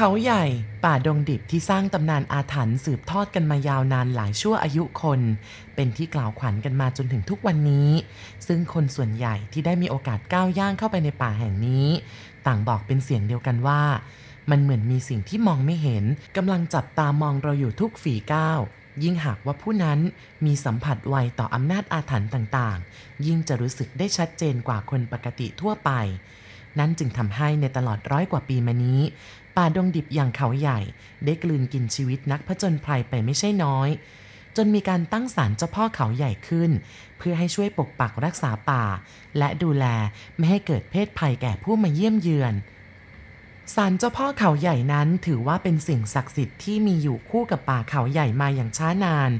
เขาใหญ่ป่าดงดิบที่สร้างตำนานอาถรรพ์สืบทอดกันมายาวนานหลายชั่วอายุคน เป็นที่กล่าวขวัญกันมาจนถึงทุกวันนี้ ซึ่งคนส่วนใหญ่ที่ได้มีโอกาสก้าวย่างเข้าไปในป่าแห่งนี้ ต่างบอกเป็นเสียงเดียวกันว่า มันเหมือนมีสิ่งที่มองไม่เห็นกำลังจับตามองเราอยู่ทุกฝีก้าวยิ่งหากว่าผู้นั้นมีสัมผัสไวต่ออำนาจอาถรรพ์ต่างๆ ยิ่งจะรู้สึกได้ชัดเจนกว่าคนปกติทั่วไป นั่นจึงทำให้ในตลอดร้อยกว่าปีมานี้ ป่าดงดิบอย่างเขาใหญ่ ได้กลืนกินชีวิตนักผจญภัยไปไม่ใช่น้อย จนมีการตั้งศาลเจ้าพ่อเขาใหญ่ขึ้น เพื่อให้ช่วยปกปักรักษาป่า และดูแลไม่ให้เกิดเพศภัยแก่ผู้มาเยี่ยมเยือนศาลเจ้าพ่อเขาใหญ่นั้นถือว่าเป็นสิ่งศักดิ์สิทธิ์ที่มีอยู่คู่กับป่าเขาใหญ่มาอย่างช้านาน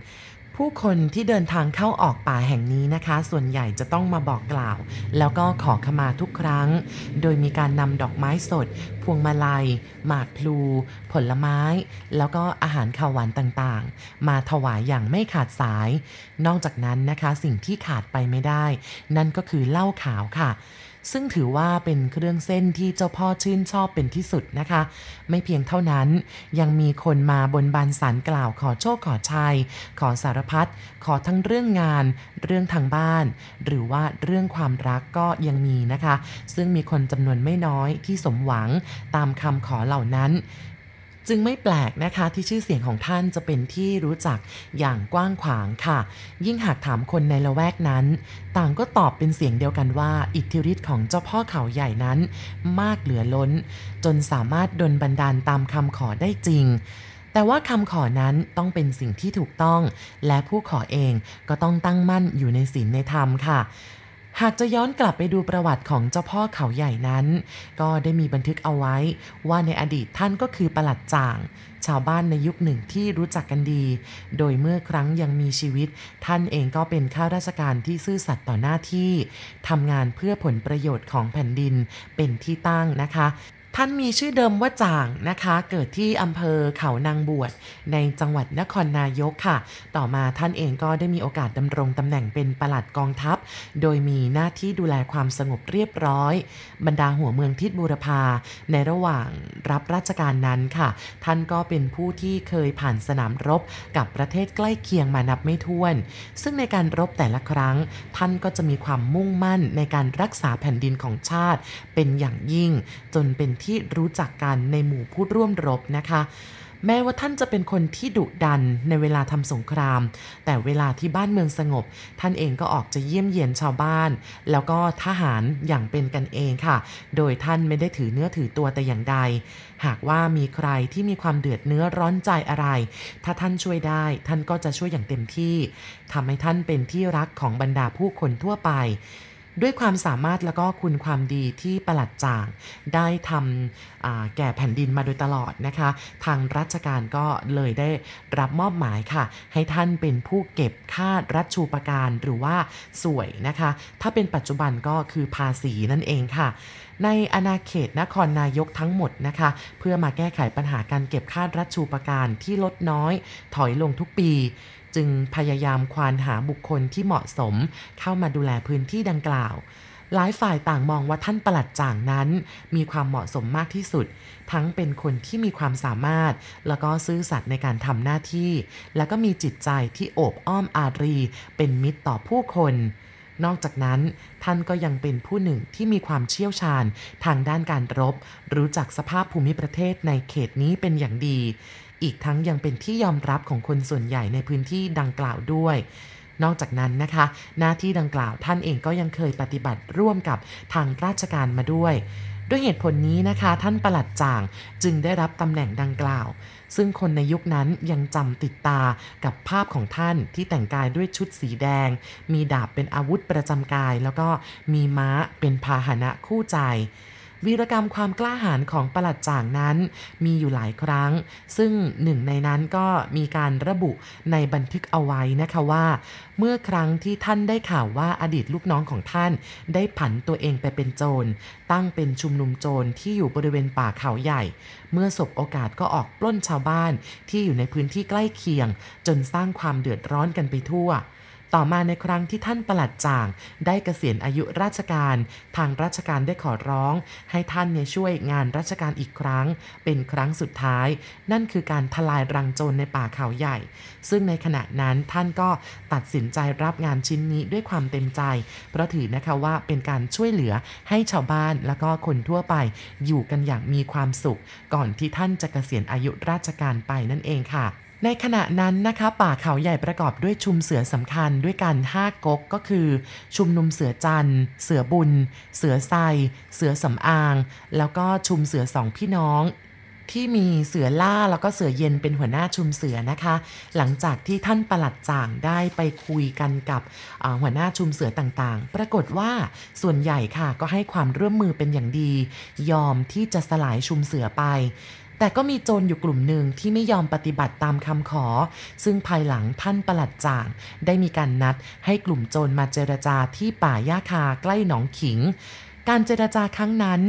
ผู้คนที่เดินทางเข้าออกป่าแห่งนี้นะคะ ส่วนใหญ่จะต้องมาบอกกล่าว แล้วก็ขอขมาทุกครั้ง โดยมีการนำดอกไม้สด พวงมาลัย หมากพลู ผลไม้ แล้วก็อาหารข้าวหวานต่างๆ มาถวายอย่างไม่ขาดสาย นอกจากนั้นนะคะสิ่งที่ขาดไปไม่ได้ นั่นก็คือเหล้าขาวค่ะ ซึ่งถือว่าเป็นเครื่องเส้นที่เจ้าพ่อชื่นชอบเป็นที่สุดนะคะ ไม่เพียงเท่านั้นยังมีคนมาบนบานสารกล่าวขอโชคขอชัย ขอสารพัดขอทั้งเรื่องงาน เรื่องทางบ้าน หรือว่าเรื่องความรักก็ยังมีนะคะ ซึ่งมีคนจำนวนไม่น้อยที่สมหวังตามคำขอเหล่านั้น จึงไม่แปลกนะคะที่ชื่อเสียงของท่านจะเป็นที่รู้จักอย่างกว้างขวางค่ะ ยิ่งหากถามคนในละแวกนั้น ต่างก็ตอบเป็นเสียงเดียวกันว่า อิทธิฤทธิ์ของเจ้าพ่อเขาใหญ่นั้น มากเหลือล้น จนสามารถดลบันดาลตามคำขอได้จริงแต่ว่าคำขอนั้นต้องเป็นสิ่งที่ถูกต้อง และผู้ขอเองก็ต้องตั้งมั่นอยู่ในศีลในธรรมค่ะ หากจะย้อนกลับไปดูประวัติของเจ้าพ่อเขาใหญ่นั้น ก็ได้มีบันทึกเอาไว้ว่าในอดีตท่านก็คือประหลัดจ่าง ชาวบ้านในยุคหนึ่งที่รู้จักกันดี โดยเมื่อครั้งยังมีชีวิต ท่านเองก็เป็นข้าราชการที่ซื่อสัตย์ต่อหน้าที่ทำงานเพื่อผลประโยชน์ของแผ่นดินเป็นที่ตั้งนะคะ ท่านมีชื่อเดิมว่าจ่างนะคะ เกิดที่อำเภอเขานางบวชในจังหวัดนครนายกค่ะ ต่อมาท่านเองก็ได้มีโอกาสดำรงตำแหน่งเป็นปลัดกองทัพ โดยมีหน้าที่ดูแลความสงบเรียบร้อย บรรดาหัวเมืองทิศบูรพาในระหว่างรับราชการนั้นค่ะ ท่านก็เป็นผู้ที่เคยผ่านสนามรบกับประเทศใกล้เคียงมานับไม่ถ้วน ซึ่งในการรบแต่ละครั้ง ท่านก็จะมีความมุ่งมั่นในการรักษาแผ่นดินของชาติ เป็นอย่างยิ่งจนเป็นที่รู้จักกันในหมู่ผู้ร่วมรบนะคะ แม้ว่าท่านจะเป็นคนที่ดุดันในเวลาทำสงคราม แต่เวลาที่บ้านเมืองสงบ ท่านเองก็ออกจะเยี่ยมเยียนชาวบ้าน แล้วก็ทหารอย่างเป็นกันเองค่ะ โดยท่านไม่ได้ถือเนื้อถือตัวแต่อย่างใด หากว่ามีใครที่มีความเดือดเนื้อร้อนใจอะไร ถ้าท่านช่วยได้ ท่านก็จะช่วยอย่างเต็มที่ทำให้ท่านเป็นที่รักของบรรดาผู้คนทั่วไป ด้วยความสามารถแล้วก็คุณความดีที่ประหลัดจางได้ทำแก่แผ่นดินมาโดยตลอดนะคะ ทางราชการก็เลยได้รับมอบหมายค่ะ ให้ท่านเป็นผู้เก็บค่ารัชชูปการหรือว่าสวยนะคะ ถ้าเป็นปัจจุบันก็คือภาษีนั่นเองค่ะในอาณาเขตนครนายกทั้งหมดนะคะ เพื่อมาแก้ไขปัญหาการเก็บค่ารัชชูปการที่ลดน้อย ถอยลงทุกปี จึงพยายามควานหาบุคคลที่เหมาะสมเข้ามาดูแลพื้นที่ดังกล่าว หลายฝ่ายต่างมองว่าท่านประหลัดจ่างนั้น มีความเหมาะสมมากที่สุด ทั้งเป็นคนที่มีความสามารถ แล้วก็ซื่อสัตย์ในการทำหน้าที่ แล้วก็มีจิตใจที่โอบอ้อมอารี เป็นมิตรต่อผู้คนนอกจากนั้นท่านก็ยังเป็นผู้หนึ่งที่มีความเชี่ยวชาญทางด้านการรบ รู้จักสภาพภูมิประเทศในเขตนี้เป็นอย่างดี อีกทั้งยังเป็นที่ยอมรับของคนส่วนใหญ่ในพื้นที่ดังกล่าวด้วย นอกจากนั้นนะคะ หน้าที่ดังกล่าวท่านเองก็ยังเคยปฏิบัติร่วมกับทางราชการมาด้วย ด้วยเหตุผลนี้นะคะ ท่านประหลัดจ่างจึงได้รับตำแหน่งดังกล่าว ซึ่งคนในยุคนั้นยังจำติดตากับภาพของท่านที่แต่งกายด้วยชุดสีแดง มีดาบเป็นอาวุธประจำกาย แล้วก็มีม้าเป็นพาหนะคู่ใจ วีรกรรมความกล้าหาญของประหลัดจ่างนั้นมีอยู่หลายครั้ง ซึ่งหนึ่งในนั้นก็มีการระบุในบันทึกเอาไว้นะคะว่า เมื่อครั้งที่ท่านได้ข่าวว่าอดีตลูกน้องของท่าน ได้ผันตัวเองไปเป็นโจร ตั้งเป็นชุมนุมโจรที่อยู่บริเวณป่าเขาใหญ่ เมื่อสบโอกาสก็ออกปล้นชาวบ้านที่อยู่ในพื้นที่ใกล้เคียง จนสร้างความเดือดร้อนกันไปทั่ว ต่อมาในครั้งที่ท่านประหลัดจ่าง ได้เกษียณอายุราชการ ทางราชการได้ขอร้อง ให้ท่านเนี่ยช่วยงานราชการอีกครั้ง เป็นครั้งสุดท้าย นั่นคือการทลายรังโจรในป่าเขาใหญ่ ซึ่งในขณะนั้นท่านก็ตัดสินใจรับงานชิ้นนี้ด้วยความเต็มใจ เพราะถือนะคะว่าเป็นการช่วยเหลือให้ชาวบ้านแล้วก็คนทั่วไป อยู่กันอย่างมีความสุข ก่อนที่ท่านจะเกษียณอายุราชการไปนั่นเองค่ะ ในขณะนั้นนะคะป่าเขาใหญ่ประกอบด้วยชุมเสือสำคัญด้วยกัน5ก๊กก็คือ ชุมนุมเสือจันเสือบุญ เสือไซเสือสำอาง แล้วก็ชุมเสือสองพี่น้องที่มีเสือล่าแล้วก็เสือเย็นเป็นหัวหน้าชุมเสือนะคะ หลังจากที่ท่านประหลัดจ่างได้ไปคุยกันกับหัวหน้าชุมเสือต่างๆ ปรากฏว่าส่วนใหญ่ค่ะก็ให้ความร่วมมือเป็นอย่างดี ยอมที่จะสลายชุมเสือไป แต่ก็มีโจรอยู่กลุ่มหนึ่งที่ไม่ยอมปฏิบัติตามคำขอ ซึ่งภายหลังท่านประหลัดจ่าง ได้มีการนัดให้กลุ่มโจรมาเจรจาที่ป่าหญ้าคาใกล้หนองขิงการเจรจาครั้งนั้น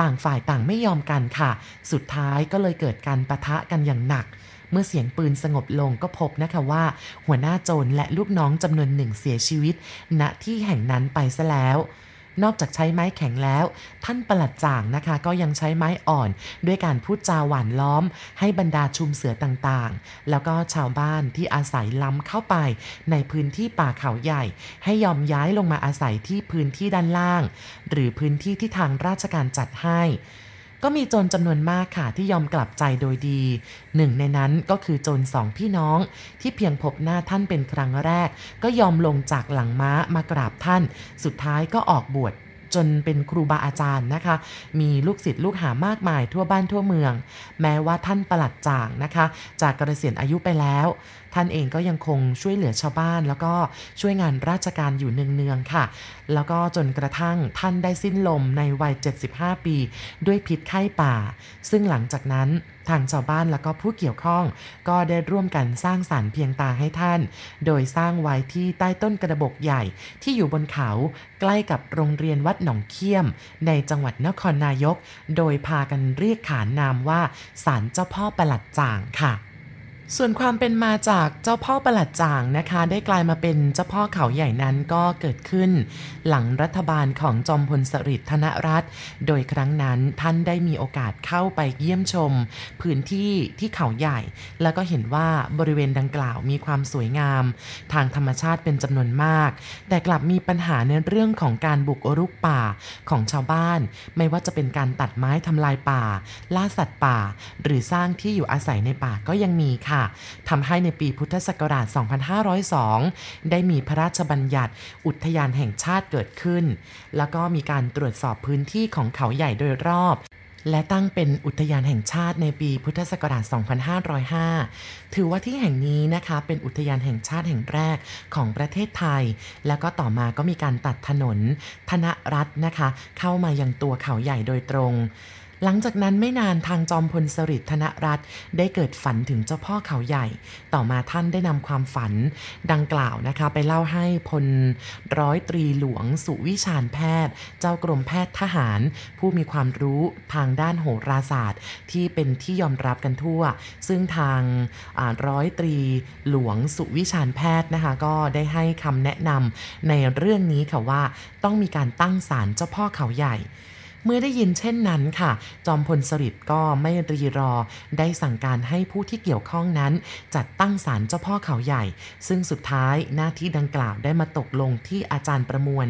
ต่างฝ่ายต่างไม่ยอมกันค่ะ สุดท้ายก็เลยเกิดการประทะกันอย่างหนัก เมื่อเสียงปืนสงบลงก็พบนะคะว่า หัวหน้าโจรและลูกน้องจำนวนหนึ่งเสียชีวิต ณที่แห่งนั้นไปซะแล้ว นอกจากใช้ไม้แข็งแล้ว ท่านประหลัดจ่างนะคะ ก็ยังใช้ไม้อ่อน ด้วยการพูดจาหวานล้อม ให้บรรดาชุมเสือต่างๆ แล้วก็ชาวบ้านที่อาศัยล้ำเข้าไป ในพื้นที่ป่าเขาใหญ่ ให้ยอมย้ายลงมาอาศัยที่พื้นที่ด้านล่าง หรือพื้นที่ที่ทางราชการจัดให้ ก็มีโจรจำนวนมากค่ะที่ยอมกลับใจโดยดี หนึ่งในนั้นก็คือโจรสองพี่น้อง ที่เพียงพบหน้าท่านเป็นครั้งแรก ก็ยอมลงจากหลังม้ามากราบท่าน สุดท้ายก็ออกบวช จนเป็นครูบาอาจารย์นะคะ มีลูกศิษย์ลูกหามากมายทั่วบ้านทั่วเมือง แม้ว่าท่านประหลัดจ่างนะคะ จากเกษียณอายุไปแล้ว ท่านเองก็ยังคงช่วยเหลือชาวบ้าน แล้วก็ช่วยงานราชการอยู่เนืองๆค่ะ แล้วก็จนกระทั่งท่านได้สิ้นลมในวัย 75 ปี ด้วยพิษไข้ป่า ซึ่งหลังจากนั้น ทางชาวบ้านและก็ผู้เกี่ยวข้อง ก็ได้ร่วมกันสร้างสารเพียงตาให้ท่าน โดยสร้างไว้ที่ใต้ต้นกระบอกใหญ่ที่อยู่บนเขาใกล้กับโรงเรียนวัดหนองเขี้ยม ในจังหวัดนครนายก โดยพากันเรียกขานนามว่าสารเจ้าพ่อประหลัดจ่างค่ะ ส่วนความเป็นมาจากเจ้าพ่อประหลัดจ่างนะคะ ได้กลายมาเป็นเจ้าพ่อเขาใหญ่นั้นก็เกิดขึ้น หลังรัฐบาลของจอมพลสฤษดิ์ธนรัตน์โดยครั้งนั้นท่านได้มีโอกาสเข้าไปเยี่ยมชม พื้นที่ที่เขาใหญ่ แล้วก็เห็นว่าบริเวณดังกล่าวมีความสวยงาม ทางธรรมชาติเป็นจำนวนมาก แต่กลับมีปัญหาในเรื่องของการบุกรุกป่าของชาวบ้าน ไม่ว่าจะเป็นการตัดไม้ทำลายป่า ล่าสัตว์ป่า หรือสร้างที่อยู่อาศัยในป่าก็ยังมีค่ะค่ะทำให้ในปีพุทธศักราช 2502 ได้มีพระราชบัญญัติอุทยานแห่งชาติเกิดขึ้น แล้วก็มีการตรวจสอบพื้นที่ของเขาใหญ่โดยรอบและตั้งเป็นอุทยานแห่งชาติในปีพุทธศักราช 2505 ถือว่าที่แห่งนี้นะคะ เป็นอุทยานแห่งชาติแห่งแรกของประเทศไทย แล้วก็ต่อมาก็มีการตัดถนน ธนรัฐนะคะ เข้ามายังตัวเขาใหญ่โดยตรง หลังจากนั้นไม่นานทางจอมพลสฤษดิ์ธนรัตน์ได้เกิดฝันถึงเจ้าพ่อเขาใหญ่ ต่อมาท่านได้นำความฝันดังกล่าวนะคะ ไปเล่าให้พลร้อยตรีหลวงสุวิชาญแพทย์ เจ้ากรมแพทย์ทหาร ผู้มีความรู้ทางด้านโหราศาสตร์ ที่เป็นที่ยอมรับกันทั่ว ซึ่งทางร้อยตรีหลวงสุวิชาญแพทย์นะคะก็ได้ให้คำแนะนำในเรื่องนี้ค่ะว่าต้องมีการตั้งศาลเจ้าพ่อเขาใหญ่ เมื่อได้ยินเช่นนั้นค่ะ จอมพลสฤษดิ์ก็ไม่รีรอ ได้สั่งการให้ผู้ที่เกี่ยวข้องนั้น จัดตั้งศาลเจ้าพ่อเขาใหญ่ ซึ่งสุดท้ายหน้าที่ดังกล่าวได้มาตกลงที่อาจารย์ประมวล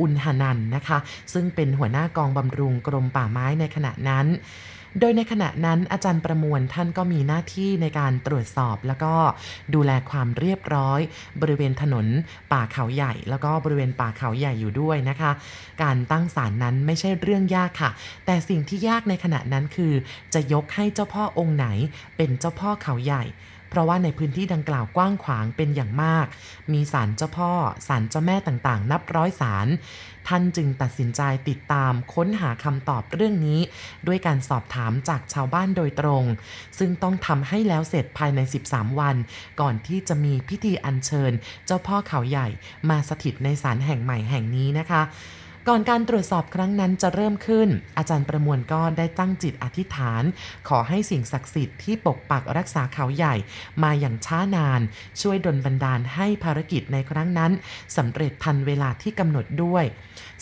อุณหนันนะคะ ซึ่งเป็นหัวหน้ากองบำรุงกรมป่าไม้ในขณะนั้น โดยในขณะนั้นอาจารย์ประมวลท่านก็มีหน้าที่ในการตรวจสอบแล้วก็ดูแลความเรียบร้อย บริเวณถนนป่าเขาใหญ่ แล้วก็บริเวณป่าเขาใหญ่อยู่ด้วยนะคะ การตั้งศาลนั้นไม่ใช่เรื่องยากค่ะ แต่สิ่งที่ยากในขณะนั้นคือ จะยกให้เจ้าพ่อองค์ไหนเป็นเจ้าพ่อเขาใหญ่ ราะว่าในพื้นที่ดังกล่าวกว้างขวางเป็นอย่างมาก มีศาลเจ้าพ่อศาลเจ้าแม่ต่างๆ นับร้อยศาลท่านจึงตัดสินใจติดตามค้นหาคำตอบเรื่องนี้ ด้วยการสอบถามจากชาวบ้านโดยตรง ซึ่งต้องทำให้แล้วเสร็จภายใน 13 วัน ก่อนที่จะมีพิธีอัญเชิญ เจ้าพ่อเขาใหญ่มาสถิตในศาลแห่งใหม่แห่งนี้นะคะ ก่อนการตรวจสอบครั้งนั้นจะเริ่มขึ้น อาจารย์ประมวลก็ได้ตั้งจิตอธิษฐาน ขอให้สิ่งศักดิ์สิทธิ์ที่ปกปักรักษาเขาใหญ่ มาอย่างช้านาน ช่วยดลบันดาลให้ภารกิจในครั้งนั้นสำเร็จทันเวลาที่กำหนดด้วย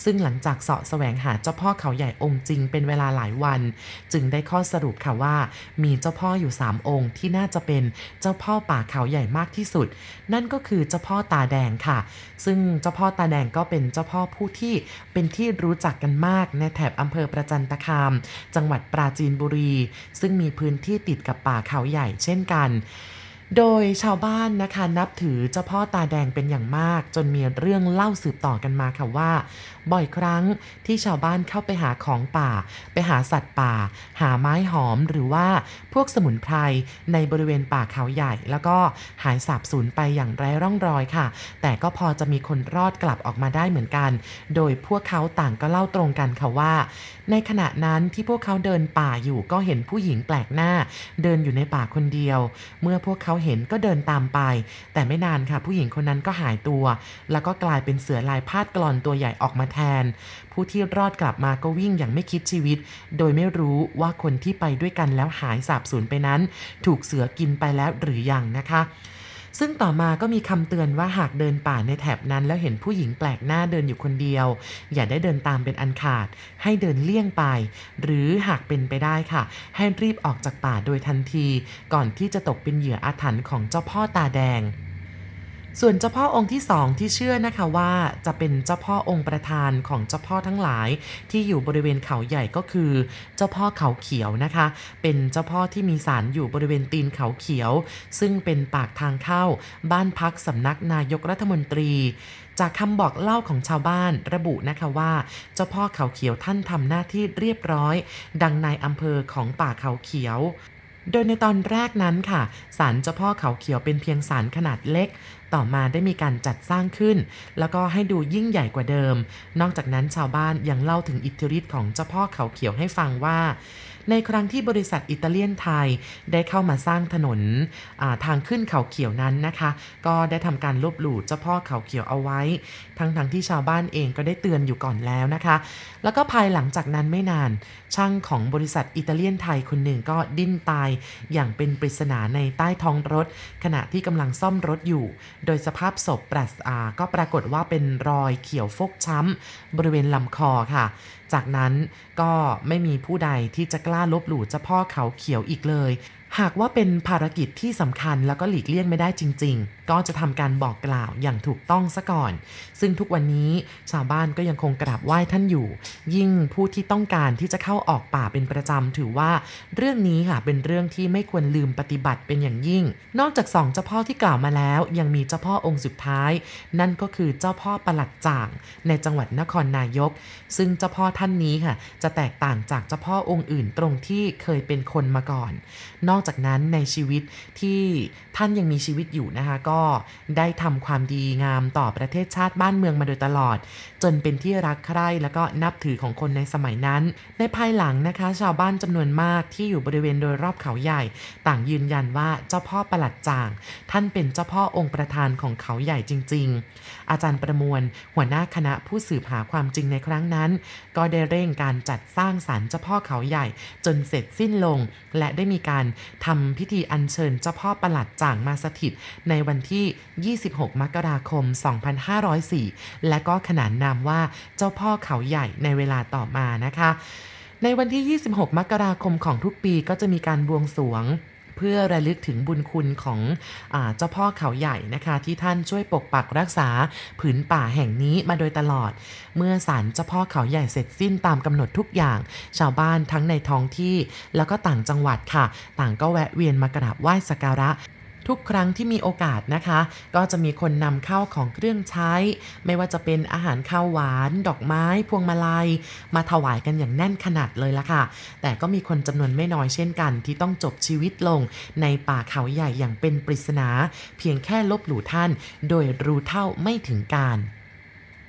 ซึ่งหลังจากเสาะแสวงหาเจ้าพ่อเขาใหญ่องค์จริงเป็นเวลาหลายวัน จึงได้ข้อสรุปค่ะว่า มีเจ้าพ่ออยู่ 3 องค์ที่น่าจะเป็นเจ้าพ่อป่าเขาใหญ่มากที่สุด นั่นก็คือเจ้าพ่อตาแดงค่ะ ซึ่งเจ้าพ่อตาแดงก็เป็นเจ้าพ่อผู้ที่เป็นที่รู้จักกันมากในแถบอำเภอประจันตคาม จังหวัดปราจีนบุรี ซึ่งมีพื้นที่ติดกับป่าเขาใหญ่เช่นกัน โดยชาวบ้านนะคะนับถือเจ้าพ่อตาแดงเป็นอย่างมาก จนมีเรื่องเล่าสืบต่อกันมาค่ะว่า บ่อยครั้งที่ชาวบ้านเข้าไปหาของป่า ไปหาสัตว์ป่า หาไม้หอมหรือว่าพวกสมุนไพรในบริเวณป่าเขาใหญ่ แล้วก็หายสาบสูญไปอย่างไร้ร่องรอยค่ะ แต่ก็พอจะมีคนรอดกลับออกมาได้เหมือนกัน โดยพวกเขาต่างก็เล่าตรงกันค่ะว่า ในขณะนั้นที่พวกเขาเดินป่าอยู่ก็เห็นผู้หญิงแปลกหน้า เดินอยู่ในป่าคนเดียว เมื่อพวกเขาเห็นก็เดินตามไป แต่ไม่นานค่ะ ผู้หญิงคนนั้นก็หายตัว แล้วก็กลายเป็นเสือลายพาดกลอนตัวใหญ่ออกมาแทน ผู้ที่รอดกลับมาก็วิ่งอย่างไม่คิดชีวิต โดยไม่รู้ว่าคนที่ไปด้วยกันแล้วหายสาบสูญไปนั้น ถูกเสือกินไปแล้วหรือยังนะคะ ซึ่งต่อมาก็มีคำเตือนว่าหากเดินป่าในแถบนั้น แล้วเห็นผู้หญิงแปลกหน้าเดินอยู่คนเดียว อย่าได้เดินตามเป็นอันขาด ให้เดินเลี่ยงไป หรือหากเป็นไปได้ค่ะ ให้รีบออกจากป่าโดยทันที ก่อนที่จะตกเป็นเหยื่ออาถรรพ์ของเจ้าพ่อตาแดง ส่วนเจ้าพ่อองค์ที่สองที่เชื่อนะคะว่าจะเป็นเจ้าพ่อองค์ประธานของเจ้าพ่อทั้งหลาย ที่อยู่บริเวณเขาใหญ่ก็คือ เจ้าพ่อเขาเขียวนะคะ เป็นเจ้าพ่อที่มีศาลอยู่บริเวณตีนเขาเขียว ซึ่งเป็นปากทางเข้า บ้านพักสำนักนายกรัฐมนตรี จากคำบอกเล่าของชาวบ้านระบุนะคะว่า เจ้าพ่อเขาเขียวท่านทำหน้าที่เรียบร้อย ดังนายอำเภอของป่าเขาเขียว โดยในตอนแรกนั้นค่ะศาลเจ้าพ่อเขาเขียวเป็นเพียงศาลขนาดเล็ก ต่อมาได้มีการจัดสร้างขึ้น แล้วก็ให้ดูยิ่งใหญ่กว่าเดิม นอกจากนั้นชาวบ้านยังเล่าถึงอิทธิฤทธิ์ของเจ้าพ่อเขาเขียวให้ฟังว่า ในครั้งที่บริษัทอิตาเลียนไทยได้เข้ามาสร้างถนนทางขึ้นเขาเขียวนั้นนะคะ ก็ได้ทำการลบหลู่เจ้าพ่อเขาเขียวเอาไว้ ทั้งๆทที่ชาวบ้านเองก็ได้เตือนอยู่ก่อนแล้วนะคะ แล้วก็ภายหลังจากนั้นไม่นาน ช่างของบริษัทอิตาเลียนไทยคนหนึ่งก็ดิ้นตายอย่างเป็นปริศนาในใต้ท้องรถ ขณะที่กำลังซ่อมรถอยู่ โดยสภาพศพปรัสอาก็ปรากฏว่าเป็นรอยเขียวฟกช้ำบริเวณลำคอค่ะจากนั้นก็ไม่มีผู้ใดที่จะกล้าลบหลู่เจ้าพ่อเขาเขียวอีกเลยหากว่าเป็นภารกิจที่สำคัญแล้วก็หลีกเลี่ยงไม่ได้จริง ๆ ก็จะทำการบอกกล่าวอย่างถูกต้องซะก่อน ซึ่งทุกวันนี้ชาวบ้านก็ยังคงกราบไหว้ท่านอยู่ ยิ่งผู้ที่ต้องการที่จะเข้าออกป่าเป็นประจำถือว่า เรื่องนี้ค่ะเป็นเรื่องที่ไม่ควรลืมปฏิบัติเป็นอย่างยิ่ง นอกจากสองเจ้าพ่อที่กล่าวมาแล้ว ยังมีเจ้าพ่อองค์สุดท้าย นั่นก็คือเจ้าพ่อประหลัดจ่าง ในจังหวัดนครนายก ซึ่งเจ้าพ่อท่านนี้ค่ะจะแตกต่างจากเจ้าพ่อองค์อื่นตรงที่เคยเป็นคนมาก่อน นอกจากนั้นในชีวิตที่ท่านยังมีชีวิตอยู่นะคะ ก็ได้ทำความดีงามต่อประเทศชาติบ้านเมืองมาโดยตลอด จนเป็นที่รักใคร่แล้วก็นับถือของคนในสมัยนั้น ในภายหลังนะคะ ชาวบ้านจำนวนมากที่อยู่บริเวณโดยรอบเขาใหญ่ ต่างยืนยันว่าเจ้าพ่อประหลัดจาง ท่านเป็นเจ้าพ่อองค์ประธานของเขาใหญ่จริง ๆ อาจารย์ประมวล หัวหน้าคณะผู้สืบหาความจริงในครั้งนั้น ก็ได้เร่งการจัดสร้างศาลเจ้าพ่อเขาใหญ่ จนเสร็จสิ้นลง และได้มีการทำพิธีอัญเชิญเจ้าพ่อประหลัดจ่างมาสถิต ในวันที่ 26 มกราคม 2504 และก็ขนานนามว่าเจ้าพ่อเขาใหญ่ในเวลาต่อมานะคะ ในวันที่ 26 มกราคมของทุกปีก็จะมีการบวงสรวง เพื่อระลึกถึงบุญคุณของอเจ้าพ่อเขาใหญ่นะคะ ที่ท่านช่วยปกปักรักษาผืนป่าแห่งนี้มาโดยตลอด เมื่อศาลเจ้าพ่อเขาใหญ่เสร็จสิ้นตามกำหนดทุกอย่าง ชาวบ้านทั้งในท้องที่ แล้วก็ต่างจังหวัดค่ะ ต่างก็แวะเวียนมากราบไหว้สักการะ ทุกครั้งที่มีโอกาสนะคะ ก็จะมีคนนำเข้าของเครื่องใช้ ไม่ว่าจะเป็นอาหารข้าวหวาน ดอกไม้ พวงมาลัย มาถวายกันอย่างแน่นขนาดเลยละค่ะ แต่ก็มีคนจำนวนไม่น้อยเช่นกัน ที่ต้องจบชีวิตลงในป่าเขาใหญ่อย่างเป็นปริศนา เพียงแค่ลบหลู่ท่าน โดยรู้เท่าไม่ถึงการ